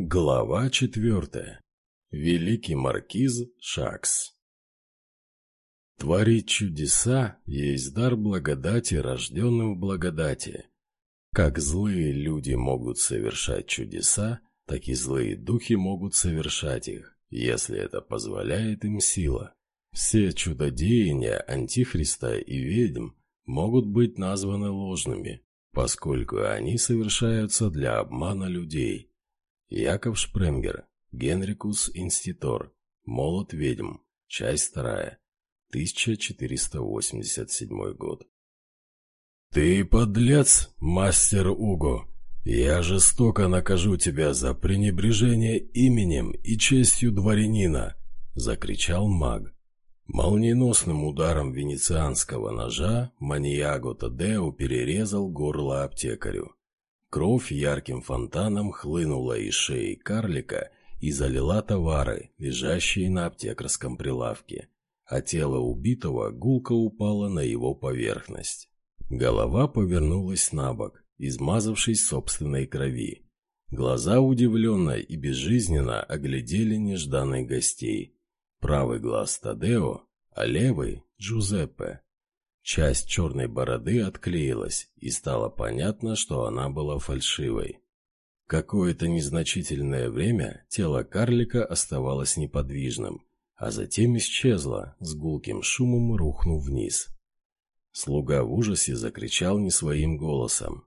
Глава четвертая. Великий маркиз Шакс. Творить чудеса есть дар благодати, рожденным в благодати. Как злые люди могут совершать чудеса, так и злые духи могут совершать их, если это позволяет им сила. Все чудодеяния Антихриста и ведьм могут быть названы ложными, поскольку они совершаются для обмана людей. Яков Шпренгер, Генрикус Инститор, Молот ведьм, часть вторая, 1487 год. «Ты подлец, мастер Уго! Я жестоко накажу тебя за пренебрежение именем и честью дворянина!» — закричал маг. Молниеносным ударом венецианского ножа маньяго Тадео перерезал горло аптекарю. Кровь ярким фонтаном хлынула из шеи карлика и залила товары, лежащие на аптекарском прилавке, а тело убитого гулко упало на его поверхность. Голова повернулась на бок, измазавшись собственной крови. Глаза удивленно и безжизненно оглядели нежданных гостей. Правый глаз Тадео, а левый — Джузеппе. Часть черной бороды отклеилась, и стало понятно, что она была фальшивой. Какое-то незначительное время тело карлика оставалось неподвижным, а затем исчезло, с гулким шумом рухнув вниз. Слуга в ужасе закричал не своим голосом.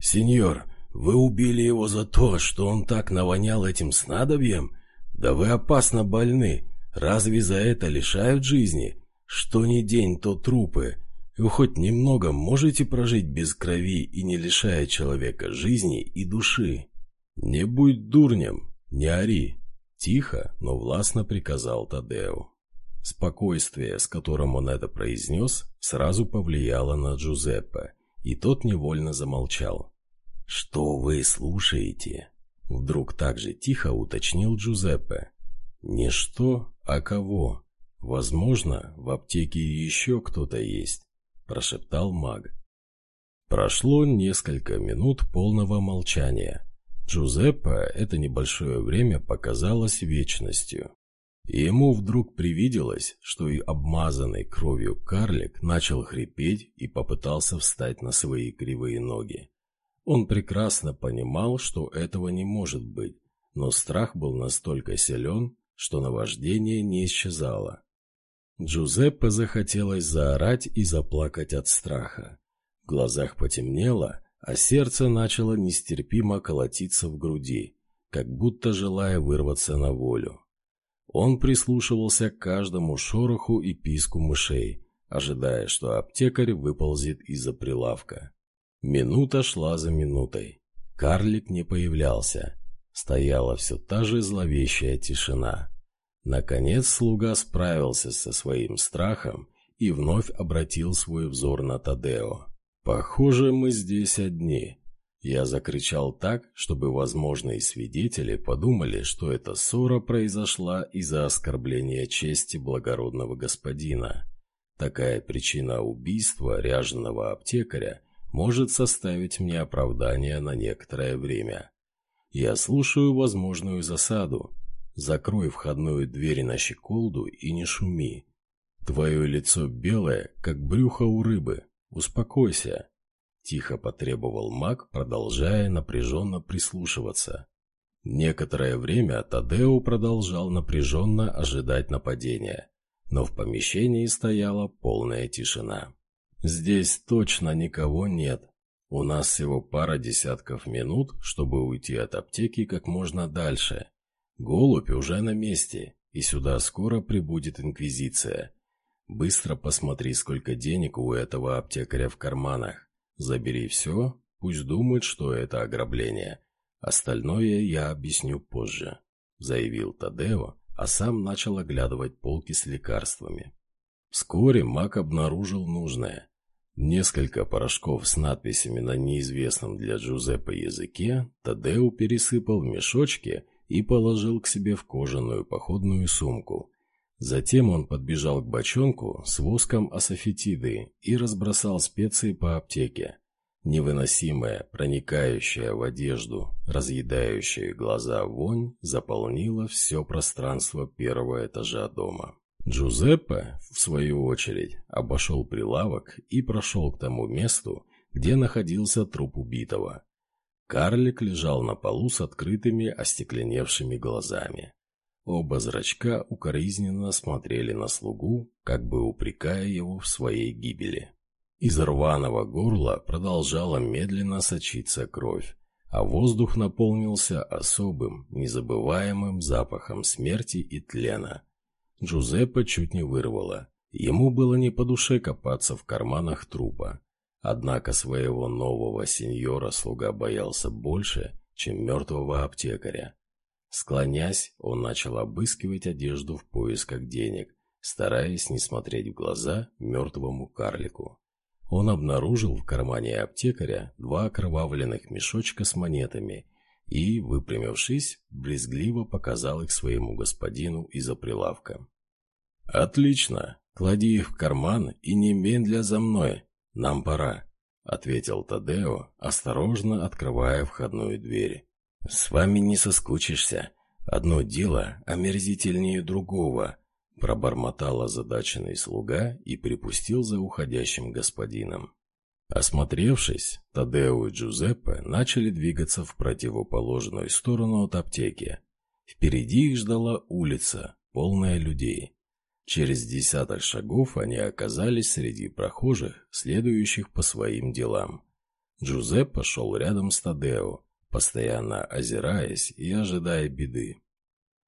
«Сеньор, вы убили его за то, что он так навонял этим снадобьем? Да вы опасно больны. Разве за это лишают жизни? Что ни день, то трупы. Вы хоть немного можете прожить без крови и не лишая человека жизни и души? Не будь дурнем, не ори. Тихо, но властно приказал Тадео. Спокойствие, с которым он это произнес, сразу повлияло на Джузеппе, и тот невольно замолчал. «Что вы слушаете?» Вдруг так же тихо уточнил Джузеппе. «Не что, а кого. Возможно, в аптеке еще кто-то есть. – прошептал маг. Прошло несколько минут полного молчания. Джузеппе это небольшое время показалось вечностью. И ему вдруг привиделось, что и обмазанный кровью карлик начал хрипеть и попытался встать на свои кривые ноги. Он прекрасно понимал, что этого не может быть, но страх был настолько силен, что наваждение не исчезало. Джузеппе захотелось заорать и заплакать от страха. В глазах потемнело, а сердце начало нестерпимо колотиться в груди, как будто желая вырваться на волю. Он прислушивался к каждому шороху и писку мышей, ожидая, что аптекарь выползет из-за прилавка. Минута шла за минутой. Карлик не появлялся. Стояла все та же зловещая тишина. Наконец слуга справился со своим страхом и вновь обратил свой взор на Тадео. «Похоже, мы здесь одни». Я закричал так, чтобы возможные свидетели подумали, что эта ссора произошла из-за оскорбления чести благородного господина. Такая причина убийства ряженого аптекаря может составить мне оправдание на некоторое время. Я слушаю возможную засаду, Закрой входную дверь на щеколду и не шуми. Твое лицо белое, как брюхо у рыбы. Успокойся. Тихо потребовал маг, продолжая напряженно прислушиваться. Некоторое время Тадео продолжал напряженно ожидать нападения, но в помещении стояла полная тишина. «Здесь точно никого нет. У нас всего пара десятков минут, чтобы уйти от аптеки как можно дальше. Голубь уже на месте, и сюда скоро прибудет Инквизиция. Быстро посмотри, сколько денег у этого аптекаря в карманах. Забери все, пусть думают, что это ограбление. Остальное я объясню позже», — заявил Тадео, а сам начал оглядывать полки с лекарствами. Вскоре маг обнаружил нужное. Несколько порошков с надписями на неизвестном для Джузеппе языке Тадео пересыпал в мешочки и положил к себе в кожаную походную сумку. Затем он подбежал к бочонку с воском асофетиды и разбросал специи по аптеке. Невыносимая, проникающая в одежду, разъедающая глаза вонь заполнила все пространство первого этажа дома. Джузеппе, в свою очередь, обошел прилавок и прошел к тому месту, где находился труп убитого. Карлик лежал на полу с открытыми, остекленевшими глазами. Оба зрачка укоризненно смотрели на слугу, как бы упрекая его в своей гибели. Из рваного горла продолжала медленно сочиться кровь, а воздух наполнился особым, незабываемым запахом смерти и тлена. Джузеппе чуть не вырвало. Ему было не по душе копаться в карманах трупа. Однако своего нового сеньора слуга боялся больше, чем мертвого аптекаря. Склонясь, он начал обыскивать одежду в поисках денег, стараясь не смотреть в глаза мертвому карлику. Он обнаружил в кармане аптекаря два окровавленных мешочка с монетами и, выпрямившись, брезгливо показал их своему господину из-за прилавка. «Отлично! Клади их в карман и немедля за мной. Нам пора», — ответил Тадео, осторожно открывая входную дверь. «С вами не соскучишься. Одно дело омерзительнее другого», Пробормотал озадаченный слуга и припустил за уходящим господином. Осмотревшись, Тадео и Джузеппе начали двигаться в противоположную сторону от аптеки. Впереди их ждала улица, полная людей. Через десяток шагов они оказались среди прохожих, следующих по своим делам. Джузеппе шел рядом с Тадео, постоянно озираясь и ожидая беды.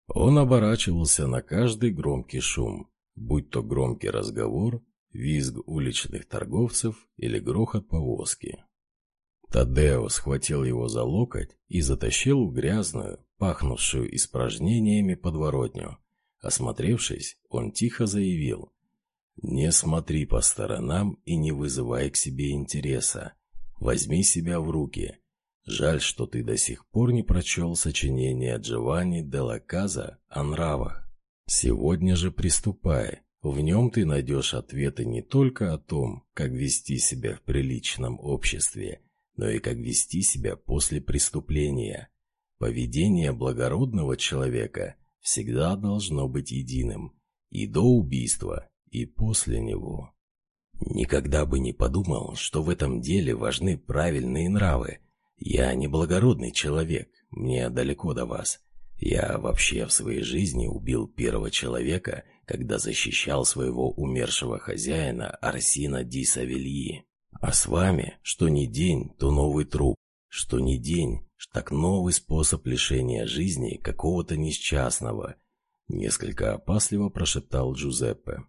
Он оборачивался на каждый громкий шум, будь то громкий разговор, визг уличных торговцев или грохот повозки. Тадео схватил его за локоть и затащил в грязную, пахнувшую испражнениями подворотню. Осмотревшись, он тихо заявил «Не смотри по сторонам и не вызывай к себе интереса. Возьми себя в руки. Жаль, что ты до сих пор не прочел сочинение Джованни де ла Каза о нравах. Сегодня же приступай. В нем ты найдешь ответы не только о том, как вести себя в приличном обществе, но и как вести себя после преступления. Поведение благородного человека всегда должно быть единым, и до убийства, и после него. Никогда бы не подумал, что в этом деле важны правильные нравы, я не благородный человек, мне далеко до вас. Я вообще в своей жизни убил первого человека, когда защищал своего умершего хозяина Арсина Ди Савельи. А с вами, что ни день, то новый труп, что ни день, так новый способ лишения жизни какого-то несчастного. Несколько опасливо прошептал Джузеппе.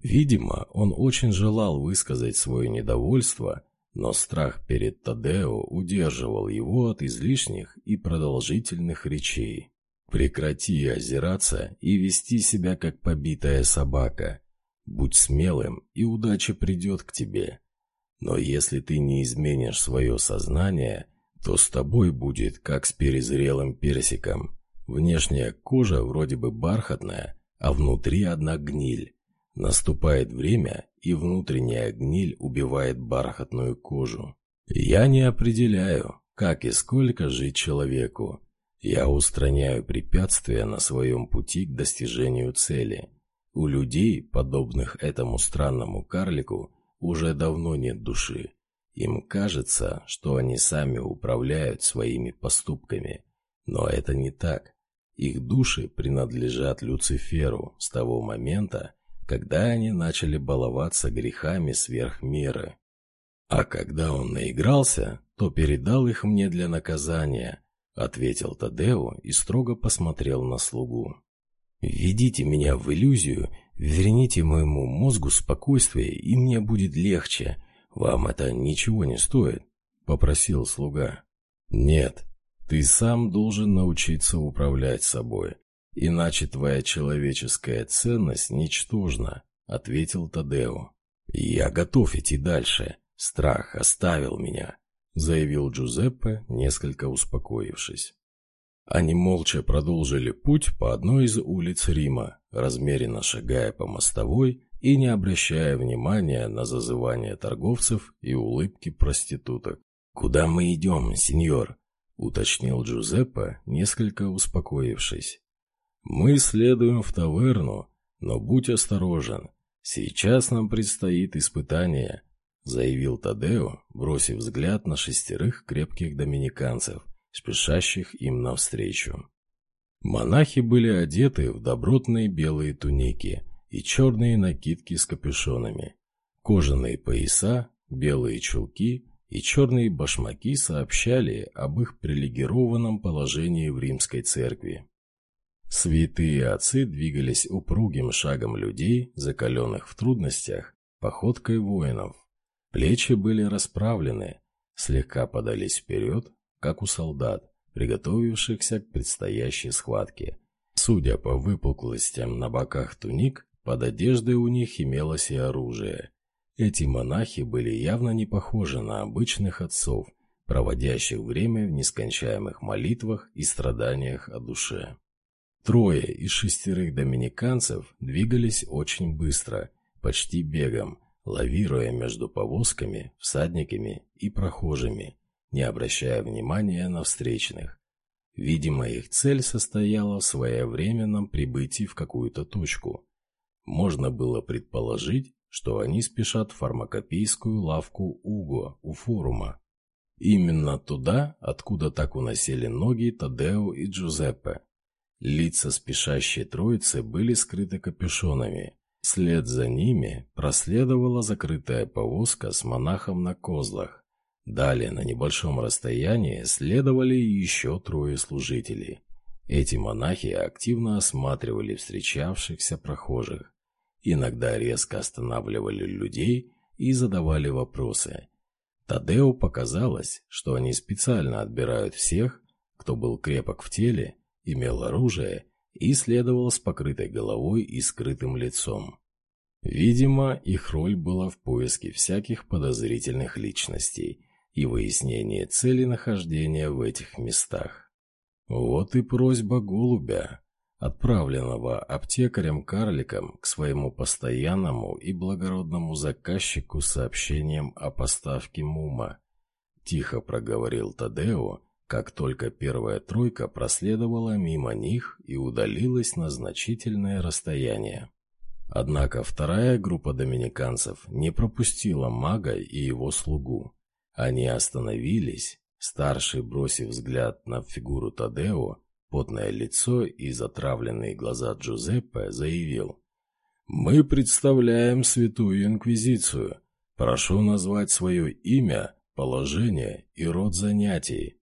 Видимо, он очень желал высказать свое недовольство, но страх перед Тадео удерживал его от излишних и продолжительных речей. «Прекрати озираться и вести себя как побитая собака. Будь смелым, и удача придет к тебе. Но если ты не изменишь свое сознание, то с тобой будет как с перезрелым персиком. Внешняя кожа вроде бы бархатная, а внутри одна гниль. Наступает время, и внутренняя гниль убивает бархатную кожу. Я не определяю, как и сколько жить человеку. Я устраняю препятствия на своем пути к достижению цели. У людей, подобных этому странному карлику, уже давно нет души. Им кажется, что они сами управляют своими поступками. Но это не так. Их души принадлежат Люциферу с того момента, когда они начали баловаться грехами сверх меры. А когда он наигрался, то передал их мне для наказания, ответил Тадео и строго посмотрел на слугу. «Введите меня в иллюзию, верните моему мозгу спокойствие, и мне будет легче. Вам это ничего не стоит», — попросил слуга. «Нет, ты сам должен научиться управлять собой. «Иначе твоя человеческая ценность ничтожна», — ответил Тадео. «Я готов идти дальше. Страх оставил меня», — заявил Джузеппе, несколько успокоившись. Они молча продолжили путь по одной из улиц Рима, размеренно шагая по мостовой и не обращая внимания на зазывание торговцев и улыбки проституток. «Куда мы идем, сеньор?» — уточнил Джузеппе, несколько успокоившись. «Мы следуем в таверну, но будь осторожен. Сейчас нам предстоит испытание», — заявил Тадео, бросив взгляд на шестерых крепких доминиканцев, спешащих им навстречу. Монахи были одеты в добротные белые туники и черные накидки с капюшонами, кожаные пояса, белые чулки и черные башмаки сообщали об их привилегированном положении в римской церкви. Святые отцы двигались упругим шагом людей, закаленных в трудностях, походкой воинов. Плечи были расправлены, слегка подались вперед, как у солдат, приготовившихся к предстоящей схватке. Судя по выпуклостям на боках туник, под одеждой у них имелось и оружие. Эти монахи были явно не похожи на обычных отцов, проводящих время в нескончаемых молитвах и страданиях о душе. Трое из шестерых доминиканцев двигались очень быстро, почти бегом, лавируя между повозками, всадниками и прохожими, не обращая внимания на встречных. Видимо, их цель состояла в своевременном прибытии в какую-то точку. Можно было предположить, что они спешат в фармакопейскую лавку Уго у форума. Именно туда, откуда так уносили ноги Тадео и Джузеппе. Лица спешащей троицы были скрыты капюшонами. Вслед за ними проследовала закрытая повозка с монахом на козлах. Далее на небольшом расстоянии следовали еще трое служителей. Эти монахи активно осматривали встречавшихся прохожих. Иногда резко останавливали людей и задавали вопросы. Тадео показалось, что они специально отбирают всех, кто был крепок в теле, имел оружие и следовал с покрытой головой и скрытым лицом. Видимо, их роль была в поиске всяких подозрительных личностей – и выяснение цели нахождения в этих местах. Вот и просьба голубя, отправленного аптекарем-карликом к своему постоянному и благородному заказчику сообщением о поставке мума. Тихо проговорил Тадео, как только первая тройка проследовала мимо них и удалилась на значительное расстояние. Однако вторая группа доминиканцев не пропустила мага и его слугу. Они остановились. Старший, бросив взгляд на фигуру Тадео, потное лицо и затравленные глаза Джузеппе, заявил. «Мы представляем Святую Инквизицию. Прошу назвать свое имя, положение и род занятий.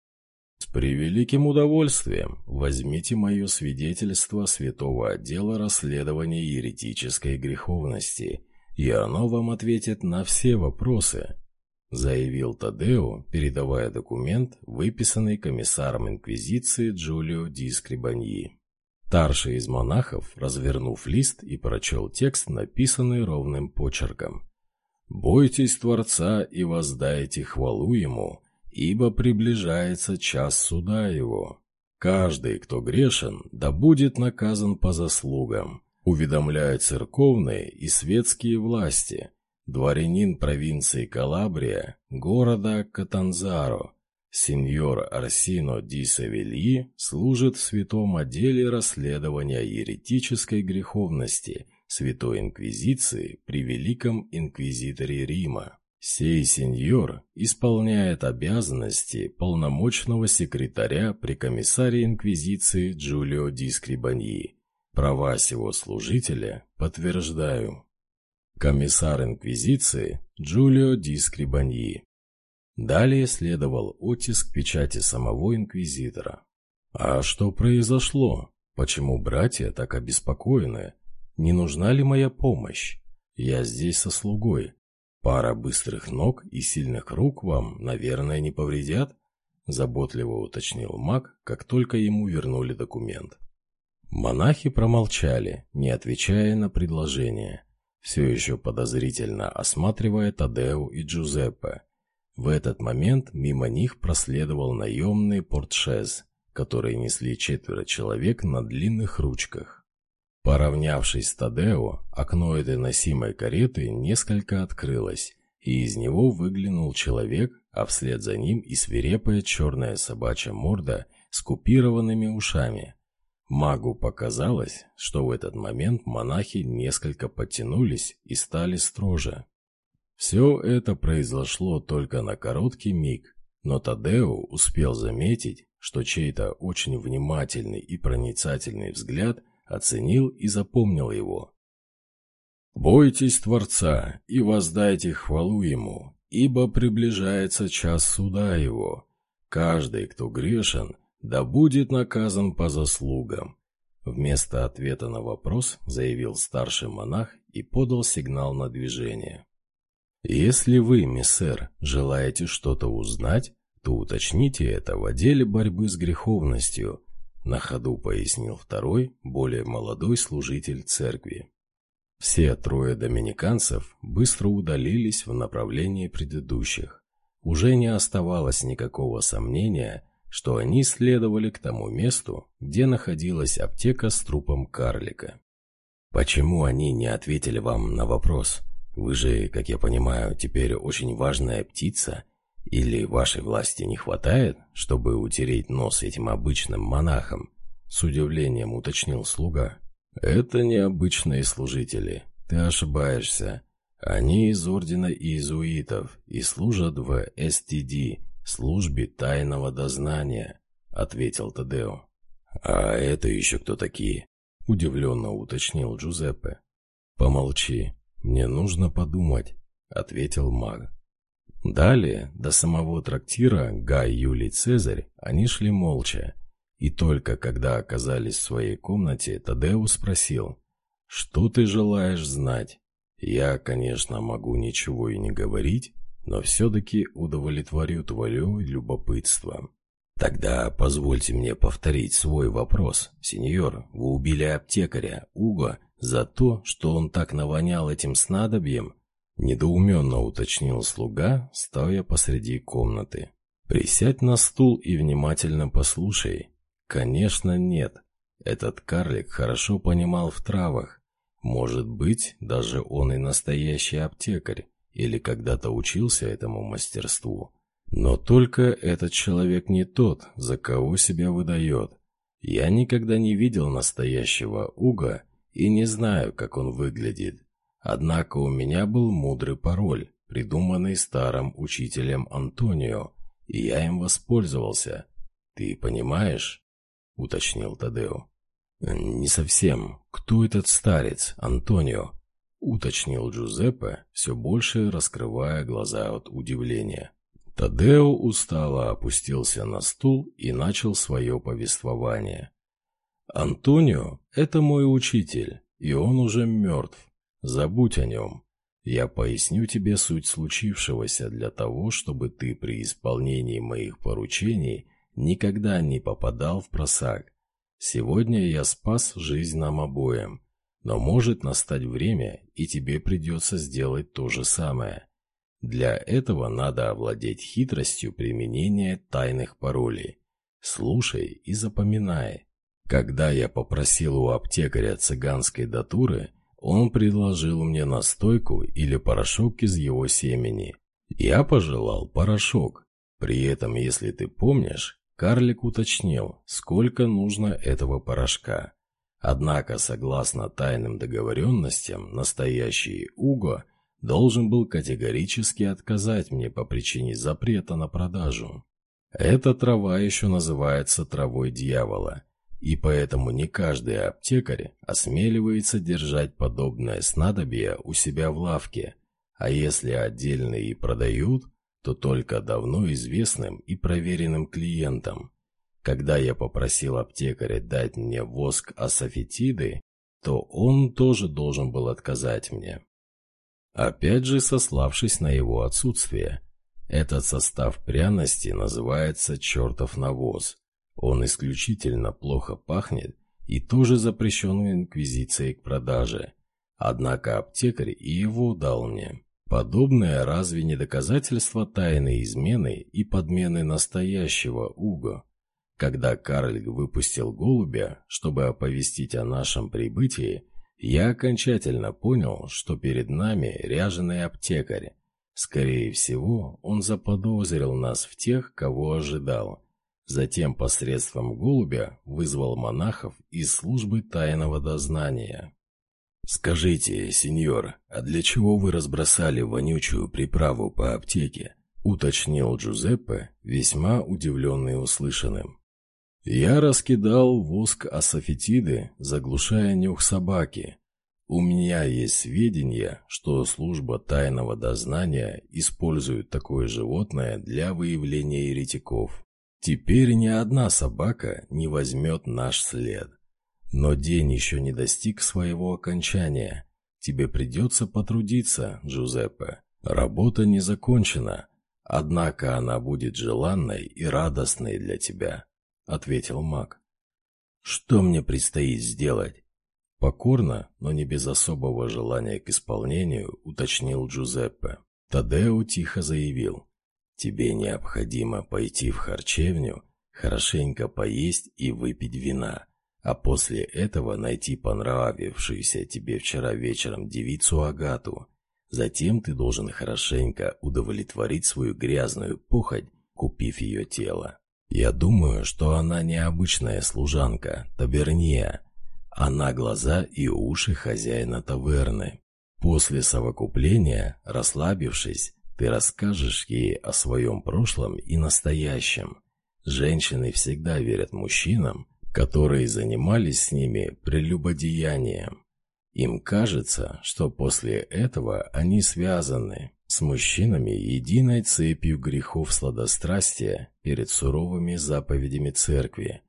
С превеликим удовольствием возьмите мое свидетельство Святого отдела расследования еретической греховности, и оно вам ответит на все вопросы, заявил Тадео, передавая документ, выписанный комиссаром Инквизиции Джулио Ди Скрибаньи. Старший из монахов, развернув лист и прочел текст, написанный ровным почерком. «Бойтесь Творца и воздайте хвалу Ему, ибо приближается час суда Его. Каждый, кто грешен, да будет наказан по заслугам, уведомляя церковные и светские власти» дворянин провинции Калабрия, города Катанзаро, сеньор Арсино ди Савельи служит в святом отделе расследования еретической греховности Святой Инквизиции при Великом Инквизиторе Рима. Сей сеньор исполняет обязанности полномочного секретаря при комиссаре Инквизиции Джулио ди Скрибаньи. Права сего служителя подтверждаю. Комиссар Инквизиции Джулио Ди Скрибаньи. Далее следовал оттиск печати самого Инквизитора. А что произошло? Почему братья так обеспокоены? Не нужна ли моя помощь? Я здесь со слугой. Пара быстрых ног и сильных рук вам, наверное, не повредят? Заботливо уточнил маг, как только ему вернули документ. Монахи промолчали, не отвечая на предложение все еще подозрительно осматривая Тадео и Джузеппе. В этот момент мимо них проследовал наемный портшез, который несли четверо человек на длинных ручках. Поравнявшись с Тадео, окно этой носимой кареты несколько открылось, и из него выглянул человек, а вслед за ним и свирепая черная собачья морда с купированными ушами. Магу показалось, что в этот момент монахи несколько подтянулись и стали строже. Все это произошло только на короткий миг, но Тадео успел заметить, что чей-то очень внимательный и проницательный взгляд оценил и запомнил его. «Бойтесь Творца и воздайте хвалу Ему, ибо приближается час суда Его. Каждый, кто грешен, да будет наказан по заслугам». Вместо ответа на вопрос заявил старший монах и подал сигнал на движение. «Если вы, миссер, желаете что-то узнать, то уточните это в отделе борьбы с греховностью», на ходу пояснил второй, более молодой служитель церкви. Все трое доминиканцев быстро удалились в направлении предыдущих. Уже не оставалось никакого сомнения, что они следовали к тому месту, где находилась аптека с трупом карлика. «Почему они не ответили вам на вопрос? Вы же, как я понимаю, теперь очень важная птица или вашей власти не хватает, чтобы утереть нос этим обычным монахам?» С удивлением уточнил слуга. «Это не обычные служители. Ты ошибаешься. Они из ордена иезуитов и служат в СТД, службе тайного дознания», — ответил Тадео. «А это еще кто такие?» — удивленно уточнил Джузеппе. «Помолчи. Мне нужно подумать», — ответил маг. Далее, до самого трактира Гай Юлий Цезарь, они шли молча. И только когда оказались в своей комнате, Тадеус спросил, «Что ты желаешь знать?» «Я, конечно, могу ничего и не говорить, но все-таки удовлетворю твое любопытство». «Тогда позвольте мне повторить свой вопрос. Сеньор, вы убили аптекаря, Уго, за то, что он так навонял этим снадобьем?» Недоуменно уточнил слуга, стоя посреди комнаты. «Присядь на стул и внимательно послушай». «Конечно, нет. Этот карлик хорошо понимал в травах. Может быть, даже он и настоящий аптекарь, или когда-то учился этому мастерству. Но только этот человек не тот, за кого себя выдает. Я никогда не видел настоящего Уга и не знаю, как он выглядит. Однако у меня был мудрый пароль, придуманный старым учителем Антонио, и я им воспользовался. Ты понимаешь? — уточнил Тадео. «Не совсем. Кто этот старец, Антонио?» — уточнил Джузеппе, все больше раскрывая глаза от удивления. Тадео устало опустился на стул и начал свое повествование. «Антонио — это мой учитель, и он уже мертв. Забудь о нем. Я поясню тебе суть случившегося для того, чтобы ты при исполнении моих поручений никогда не попадал в просак. Сегодня я спас жизнь нам обоим, но может настать время, и тебе придется сделать то же самое. Для этого надо овладеть хитростью применения тайных паролей. Слушай и запоминай. Когда я попросил у аптекаря цыганской датуры, он предложил мне настойку или порошок из его семени. Я пожелал порошок. При этом, если ты помнишь, карлик уточнил, сколько нужно этого порошка. Однако, согласно тайным договоренностям, настоящий Уго должен был категорически отказать мне по причине запрета на продажу. Эта трава еще называется травой дьявола, и поэтому не каждый аптекарь осмеливается держать подобное снадобье у себя в лавке, а если отдельно и продают, то только давно известным и проверенным клиентам. Когда я попросил аптекаря дать мне воск асофетиды, то он тоже должен был отказать мне. Опять же сославшись на его отсутствие. Этот состав пряности называется «чертов навоз», он исключительно плохо пахнет и тоже запрещен инквизицией к продаже. Однако аптекарь и его дал мне. Подобное разве не доказательство тайной измены и подмены настоящего Уго? Когда Карлик выпустил голубя, чтобы оповестить о нашем прибытии, я окончательно понял, что перед нами ряженый аптекарь. Скорее всего, он заподозрил нас в тех, кого ожидал. Затем посредством голубя вызвал монахов из службы тайного дознания. «Скажите, сеньор, а для чего вы разбросали вонючую приправу по аптеке?» — уточнил Джузеппе, весьма удивленный услышанным. «Я раскидал воск асофетиды, заглушая нюх собаки. У меня есть сведения, что служба тайного дознания использует такое животное для выявления еретиков. Теперь ни одна собака не возьмет наш след. Но день еще не достиг своего окончания. Тебе придется потрудиться, Джузеппе. Работа не закончена, однако она будет желанной и радостной для тебя», — ответил маг. «Что мне предстоит сделать?» Покорно, но не без особого желания к исполнению, уточнил Джузеппе. Тадео тихо заявил. «Тебе необходимо пойти в харчевню, хорошенько поесть и выпить вина, а после этого найти понравившуюся тебе вчера вечером девицу Агату. Затем ты должен хорошенько удовлетворить свою грязную похоть, купив ее тело. Я думаю, что она необычная служанка, таберния, она глаза и уши хозяина таверны. После совокупления, расслабившись, ты расскажешь ей о своем прошлом и настоящем. Женщины всегда верят мужчинам, которые занимались с ними прелюбодеянием. Им кажется, что после этого они связаны с мужчинами единой цепью грехов сладострастия перед суровыми заповедями церкви.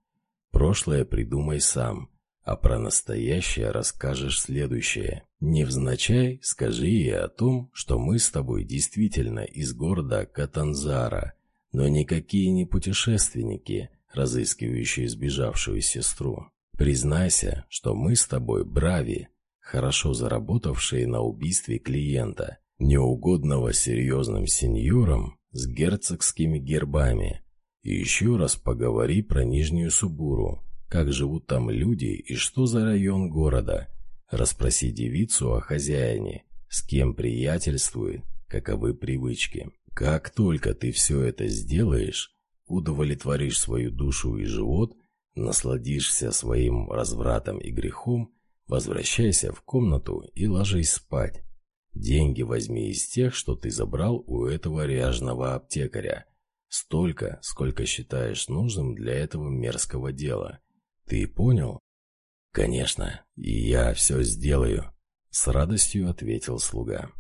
Прошлое придумай сам – а про настоящее расскажешь следующее. Невзначай скажи ей о том, что мы с тобой действительно из города Катанзара, но никакие не путешественники, разыскивающие сбежавшую сестру. Признайся, что мы с тобой брави, хорошо заработавшие на убийстве клиента, неугодного серьезным сеньором с герцогскими гербами. И еще раз поговори про Нижнюю Субуру, как живут там люди и что за район города. Расспроси девицу о хозяине, с кем приятельствует, каковы привычки. Как только ты все это сделаешь, удовлетворишь свою душу и живот, насладишься своим развратом и грехом, возвращайся в комнату и ложись спать. Деньги возьми из тех, что ты забрал у этого ряжного аптекаря. Столько, сколько считаешь нужным для этого мерзкого дела. «Ты понял?» «Конечно, и я все сделаю», — с радостью ответил слуга.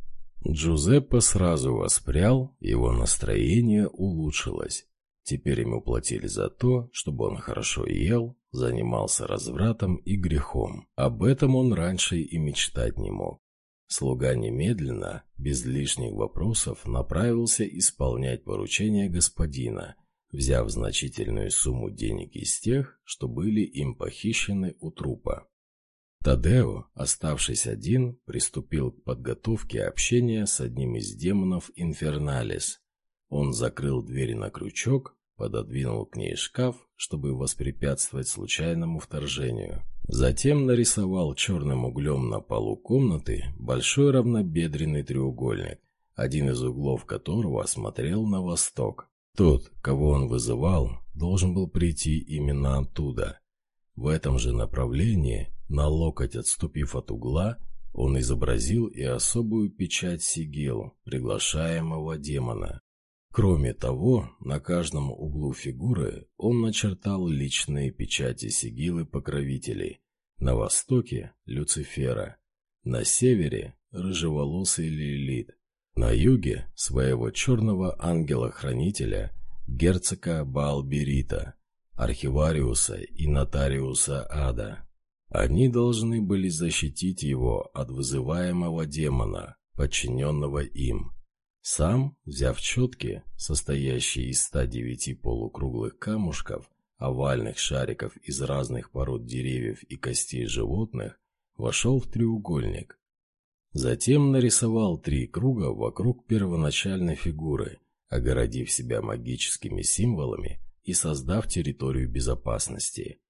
Джузеппе сразу воспрял, его настроение улучшилось. Теперь ему платили за то, чтобы он хорошо ел, занимался развратом и грехом. Об этом он раньше и мечтать не мог. Слуга немедленно, без лишних вопросов, направился исполнять поручение господина — взяв значительную сумму денег из тех, что были им похищены у трупа. Тадео, оставшись один, приступил к подготовке общения с одним из демонов Инферналис. Он закрыл дверь на крючок, пододвинул к ней шкаф, чтобы воспрепятствовать случайному вторжению. Затем нарисовал черным углем на полу комнаты большой равнобедренный треугольник, один из углов которого смотрел на восток. Тот, кого он вызывал, должен был прийти именно оттуда. В этом же направлении, на локоть отступив от угла, он изобразил и особую печать сигил, приглашаемого демона. Кроме того, на каждом углу фигуры он начертал личные печати сигилы покровителей. На востоке – Люцифера, на севере – рыжеволосый Лилит, на юге своего черного ангела-хранителя, герцога Балберита, архивариуса и нотариуса Ада. Они должны были защитить его от вызываемого демона, подчиненного им. Сам, взяв четки, состоящие из 109 полукруглых камушков, овальных шариков из разных пород деревьев и костей животных, вошел в треугольник, Затем нарисовал три круга вокруг первоначальной фигуры, огородив себя магическими символами и создав территорию безопасности.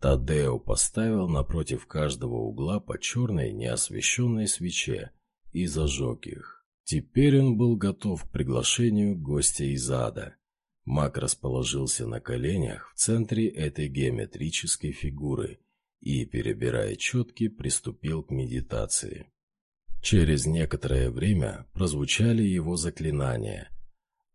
Тадео поставил напротив каждого угла по черной неосвещенной свече и зажег их. Теперь он был готов к приглашению гостя из ада. Маг расположился на коленях в центре этой геометрической фигуры и, перебирая четки, приступил к медитации. Через некоторое время прозвучали его заклинания.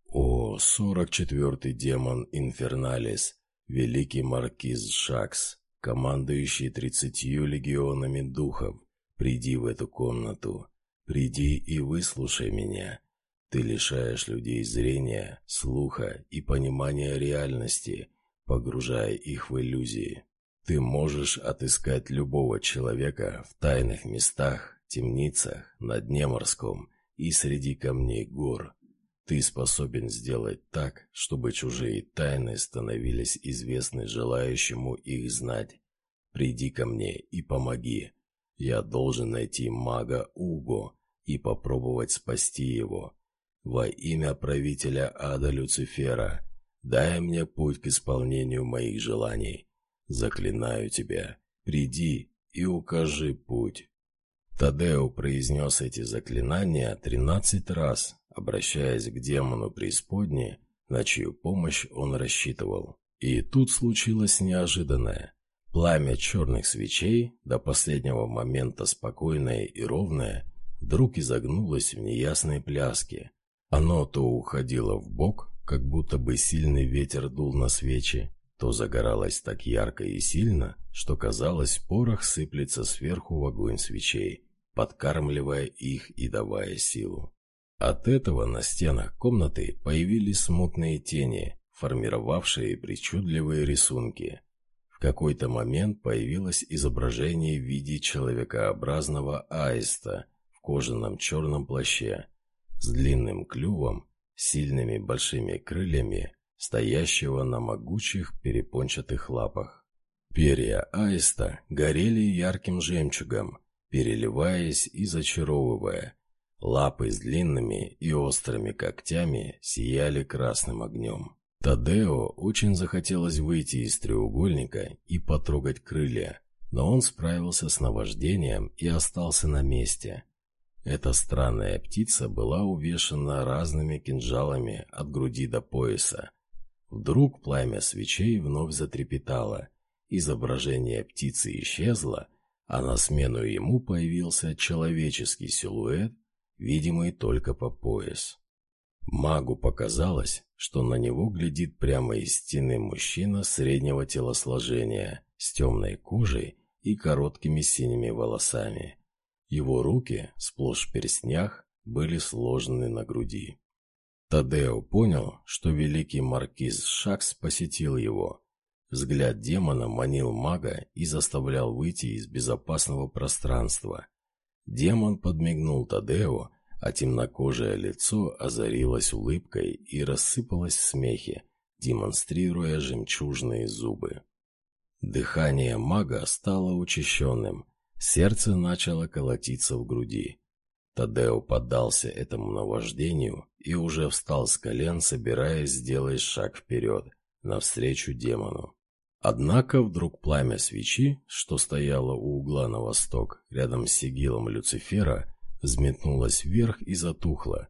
«О, сорок четвертый демон Инферналис, великий маркиз Шакс, командующий тридцатью легионами духов, приди в эту комнату, приди и выслушай меня. Ты лишаешь людей зрения, слуха и понимания реальности, погружая их в иллюзии. Ты можешь отыскать любого человека в тайных местах, темницах, на дне морском и среди камней гор. Ты способен сделать так, чтобы чужие тайны становились известны желающему их знать. Приди ко мне и помоги. Я должен найти мага Уго и попробовать спасти его. Во имя правителя ада Люцифера, дай мне путь к исполнению моих желаний. Заклинаю тебя, приди и укажи путь». Тадео произнес эти заклинания тринадцать раз, обращаясь к демону преисподней, на чью помощь он рассчитывал. И тут случилось неожиданное. Пламя черных свечей, до последнего момента спокойное и ровное, вдруг изогнулось в неясной пляске, оно то уходило в бок, как будто бы сильный ветер дул на свечи, то загоралось так ярко и сильно, что казалось, порох сыплется сверху в огонь свечей, подкармливая их и давая силу. От этого на стенах комнаты появились смутные тени, формировавшие причудливые рисунки. Какой-то момент появилось изображение в виде человекообразного аиста в кожаном черном плаще, с длинным клювом, сильными большими крыльями, стоящего на могучих перепончатых лапах. Перья аиста горели ярким жемчугом, переливаясь и зачаровывая. Лапы с длинными и острыми когтями сияли красным огнем. Тадео очень захотелось выйти из треугольника и потрогать крылья, но он справился с наваждением и остался на месте. Эта странная птица была увешана разными кинжалами от груди до пояса. Вдруг пламя свечей вновь затрепетало, изображение птицы исчезло, а на смену ему появился человеческий силуэт, видимый только по пояс. Магу показалось, что на него глядит прямо из стены мужчина среднего телосложения, с темной кожей и короткими синими волосами. Его руки, сплошь в перстнях, были сложены на груди. Тадео понял, что великий маркиз Шакс посетил его. Взгляд демона манил мага и заставлял выйти из безопасного пространства. Демон подмигнул Тадео, а темнокожее лицо озарилось улыбкой и рассыпалось в смехе, демонстрируя жемчужные зубы. Дыхание мага стало учащенным, Сердце начало колотиться в груди. Тадео поддался этому наваждению и уже встал с колен, собираясь сделать шаг вперед, навстречу демону. Однако вдруг пламя свечи, что стояло у угла на восток, рядом с сигилом Люцифера, взметнулось вверх и затухло.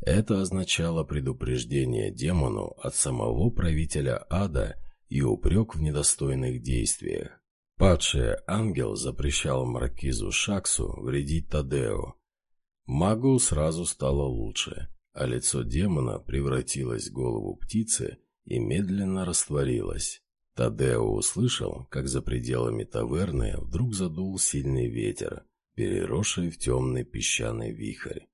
Это означало предупреждение демону от самого правителя ада и упрек в недостойных действиях. Падший ангел запрещал маркизу Шаксу вредить Тадео. Магу сразу стало лучше, а лицо демона превратилось в голову птицы и медленно растворилось. Тадео услышал, как за пределами таверны вдруг задул сильный ветер, переросший в темный песчаный вихрь.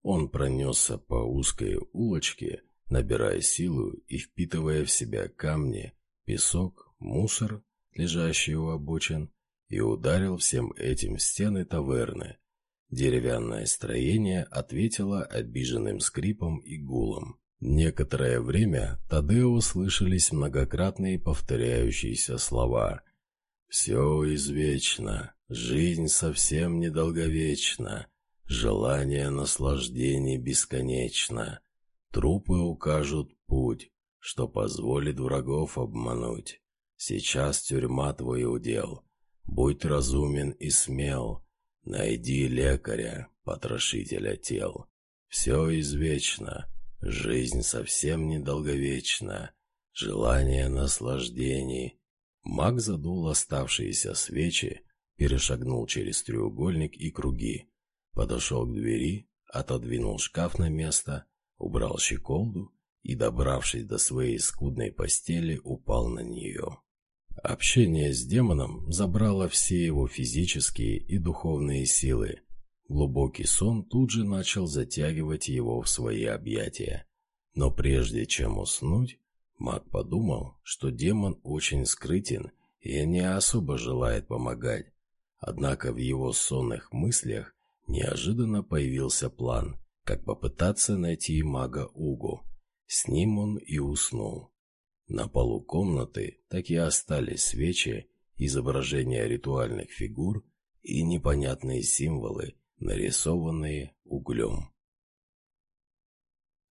Он пронесся по узкой улочке, набирая силу и впитывая в себя камни, песок, мусор лежащий у обочин, и ударил всем этим в стены таверны. Деревянное строение ответило обиженным скрипом и гулом. Некоторое время Тадео слышались многократные повторяющиеся слова «Все извечно, жизнь совсем недолговечна, желание наслаждений бесконечно, трупы укажут путь, что позволит врагов обмануть». Сейчас тюрьма твой удел. Будь разумен и смел. Найди лекаря, потрошителя тел. Все извечно, жизнь совсем недолговечна, желание наслаждений. Маг задул оставшиеся свечи, перешагнул через треугольник и круги, подошел к двери, отодвинул шкаф на место, убрал щеколду и, добравшись до своей скудной постели, упал на нее. Общение с демоном забрало все его физические и духовные силы. Глубокий сон тут же начал затягивать его в свои объятия. Но прежде чем уснуть, маг подумал, что демон очень скрытен и не особо желает помогать. Однако в его сонных мыслях неожиданно появился план, как попытаться найти мага Угу. С ним он и уснул. На полу комнаты так и остались свечи, изображения ритуальных фигур и непонятные символы, нарисованные углем.